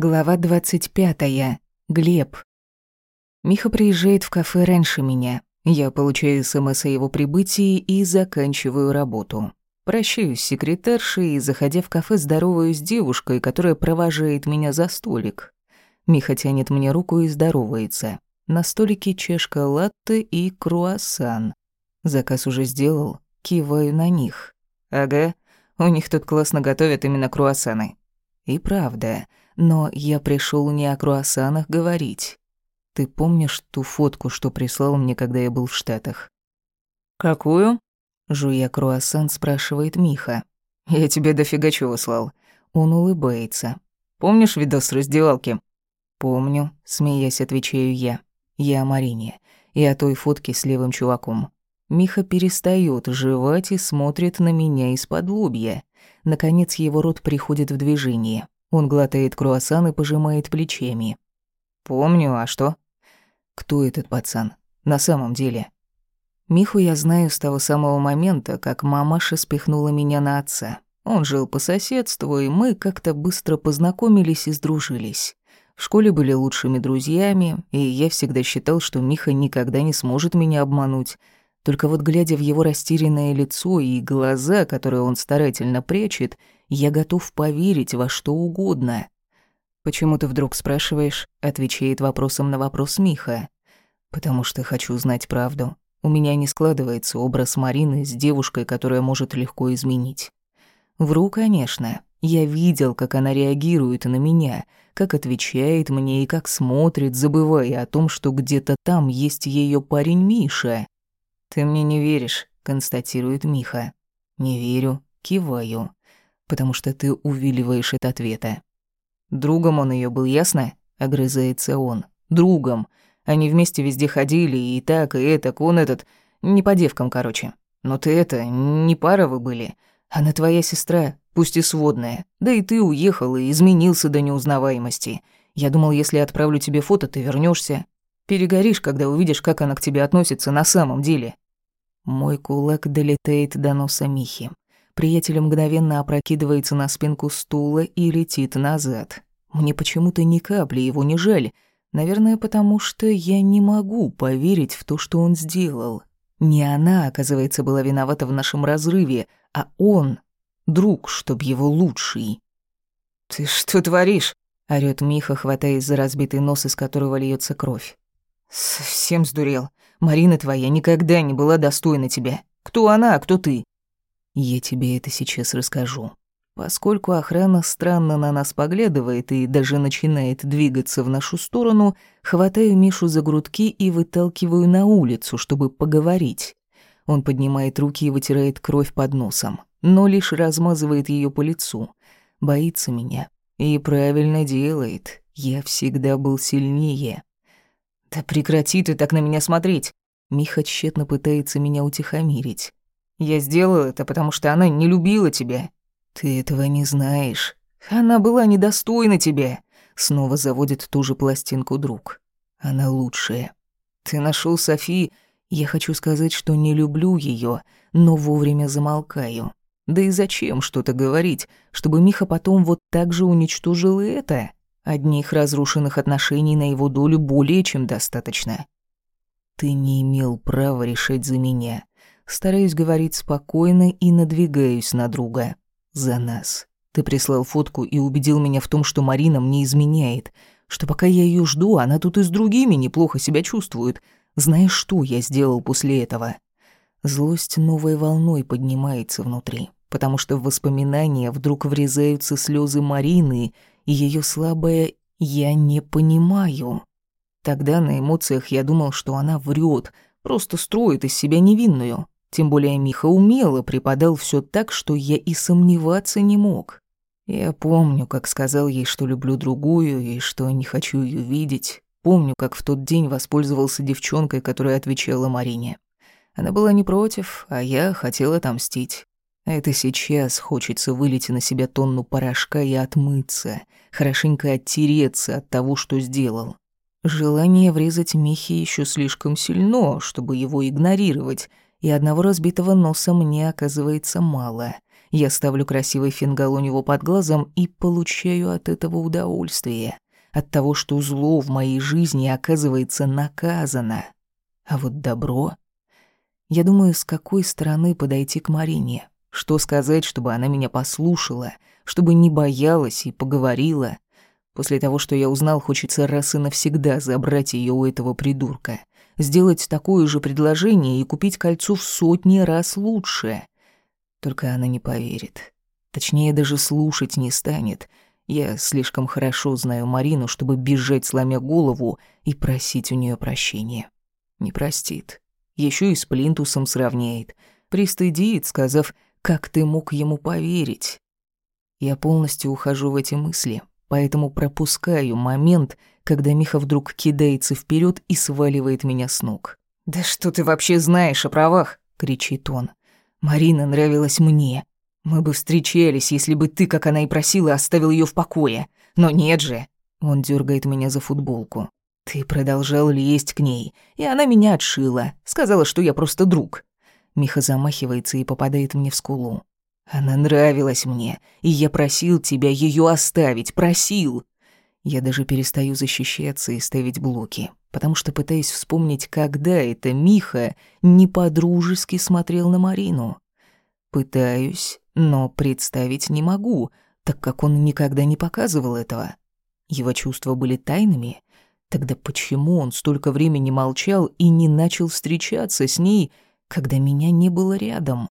Глава 25. Глеб. Миха приезжает в кафе раньше меня. Я получаю СМС о его прибытии и заканчиваю работу. Прощаюсь с секретаршей и, заходя в кафе, здороваюсь с девушкой, которая провожает меня за столик. Миха тянет мне руку и здоровается. На столике чашка латте и круассан. Заказ уже сделал. Киваю на них. Ага, у них тут классно готовят именно круассаны. И правда, но я пришел не о круассанах говорить. Ты помнишь ту фотку, что прислал мне, когда я был в Штатах? Какую? Жуя круассан, спрашивает Миха. Я тебе дофига чего слал. Он улыбается. Помнишь видос с раздевалки? Помню, смеясь, отвечаю я. Я о Марине и о той фотке с левым чуваком. Миха перестает жевать и смотрит на меня из-под лобья. Наконец его рот приходит в движение. Он глотает круассан и пожимает плечами. «Помню, а что?» «Кто этот пацан? На самом деле?» Миху я знаю с того самого момента, как мамаша спихнула меня на отца. Он жил по соседству, и мы как-то быстро познакомились и сдружились. В школе были лучшими друзьями, и я всегда считал, что Миха никогда не сможет меня обмануть. Только вот глядя в его растерянное лицо и глаза, которые он старательно прячет, я готов поверить во что угодно. «Почему ты вдруг спрашиваешь?» — отвечает вопросом на вопрос Миха. «Потому что хочу знать правду. У меня не складывается образ Марины с девушкой, которая может легко изменить. Вру, конечно. Я видел, как она реагирует на меня, как отвечает мне и как смотрит, забывая о том, что где-то там есть ее парень Миша. «Ты мне не веришь», — констатирует Миха. «Не верю», — киваю потому что ты увиливаешь от ответа. Другом он ее был, ясно? Огрызается он. Другом. Они вместе везде ходили, и так, и это, он этот... Не по девкам, короче. Но ты это, не пара вы были. Она твоя сестра, пусть и сводная. Да и ты уехал и изменился до неузнаваемости. Я думал, если отправлю тебе фото, ты вернешься. Перегоришь, когда увидишь, как она к тебе относится на самом деле. Мой кулак долетает до носа Михи. Приятель мгновенно опрокидывается на спинку стула и летит назад. Мне почему-то ни капли его не жаль. Наверное, потому что я не могу поверить в то, что он сделал. Не она, оказывается, была виновата в нашем разрыве, а он, друг, чтоб его лучший. «Ты что творишь?» — орёт Миха, хватаясь за разбитый нос, из которого льется кровь. «Совсем сдурел. Марина твоя никогда не была достойна тебя. Кто она, а кто ты?» Я тебе это сейчас расскажу. Поскольку охрана странно на нас поглядывает и даже начинает двигаться в нашу сторону, хватаю Мишу за грудки и выталкиваю на улицу, чтобы поговорить. Он поднимает руки и вытирает кровь под носом, но лишь размазывает ее по лицу. Боится меня. И правильно делает. Я всегда был сильнее. «Да прекрати ты так на меня смотреть!» Миха тщетно пытается меня утихомирить. Я сделал это, потому что она не любила тебя. Ты этого не знаешь. Она была недостойна тебя. Снова заводит ту же пластинку друг. Она лучшая. Ты нашел Софи. Я хочу сказать, что не люблю ее, но вовремя замолкаю. Да и зачем что-то говорить, чтобы Миха потом вот так же уничтожил и это? Одних разрушенных отношений на его долю более чем достаточно. Ты не имел права решать за меня. Стараюсь говорить спокойно и надвигаюсь на друга. За нас. Ты прислал фотку и убедил меня в том, что Марина мне изменяет. Что пока я ее жду, она тут и с другими неплохо себя чувствует. Знаешь, что я сделал после этого? Злость новой волной поднимается внутри, потому что в воспоминания вдруг врезаются слезы Марины и ее слабое «я не понимаю». Тогда на эмоциях я думал, что она врет, просто строит из себя невинную. Тем более Миха умело преподал все так, что я и сомневаться не мог. Я помню, как сказал ей, что люблю другую и что не хочу ее видеть. Помню, как в тот день воспользовался девчонкой, которая отвечала Марине. Она была не против, а я хотел отомстить. Это сейчас хочется вылить на себя тонну порошка и отмыться, хорошенько оттереться от того, что сделал. Желание врезать Михе еще слишком сильно, чтобы его игнорировать — и одного разбитого носа мне оказывается мало. Я ставлю красивый фингал у него под глазом и получаю от этого удовольствие. От того, что зло в моей жизни оказывается наказано. А вот добро... Я думаю, с какой стороны подойти к Марине. Что сказать, чтобы она меня послушала, чтобы не боялась и поговорила. После того, что я узнал, хочется раз и навсегда забрать ее у этого придурка. Сделать такое же предложение и купить кольцо в сотни раз лучше. Только она не поверит. Точнее, даже слушать не станет. Я слишком хорошо знаю Марину, чтобы бежать, сломя голову, и просить у нее прощения. Не простит. Еще и с плинтусом сравняет. Пристыдит, сказав, как ты мог ему поверить. Я полностью ухожу в эти мысли, поэтому пропускаю момент, когда Миха вдруг кидается вперед и сваливает меня с ног. «Да что ты вообще знаешь о правах?» — кричит он. «Марина нравилась мне. Мы бы встречались, если бы ты, как она и просила, оставил ее в покое. Но нет же!» Он дергает меня за футболку. Ты продолжал лезть к ней, и она меня отшила. Сказала, что я просто друг. Миха замахивается и попадает мне в скулу. Она нравилась мне, и я просил тебя ее оставить, просил. Я даже перестаю защищаться и ставить блоки, потому что пытаюсь вспомнить, когда это Миха не по-дружески смотрел на Марину. Пытаюсь, но представить не могу, так как он никогда не показывал этого. Его чувства были тайными, Тогда почему он столько времени молчал и не начал встречаться с ней, когда меня не было рядом?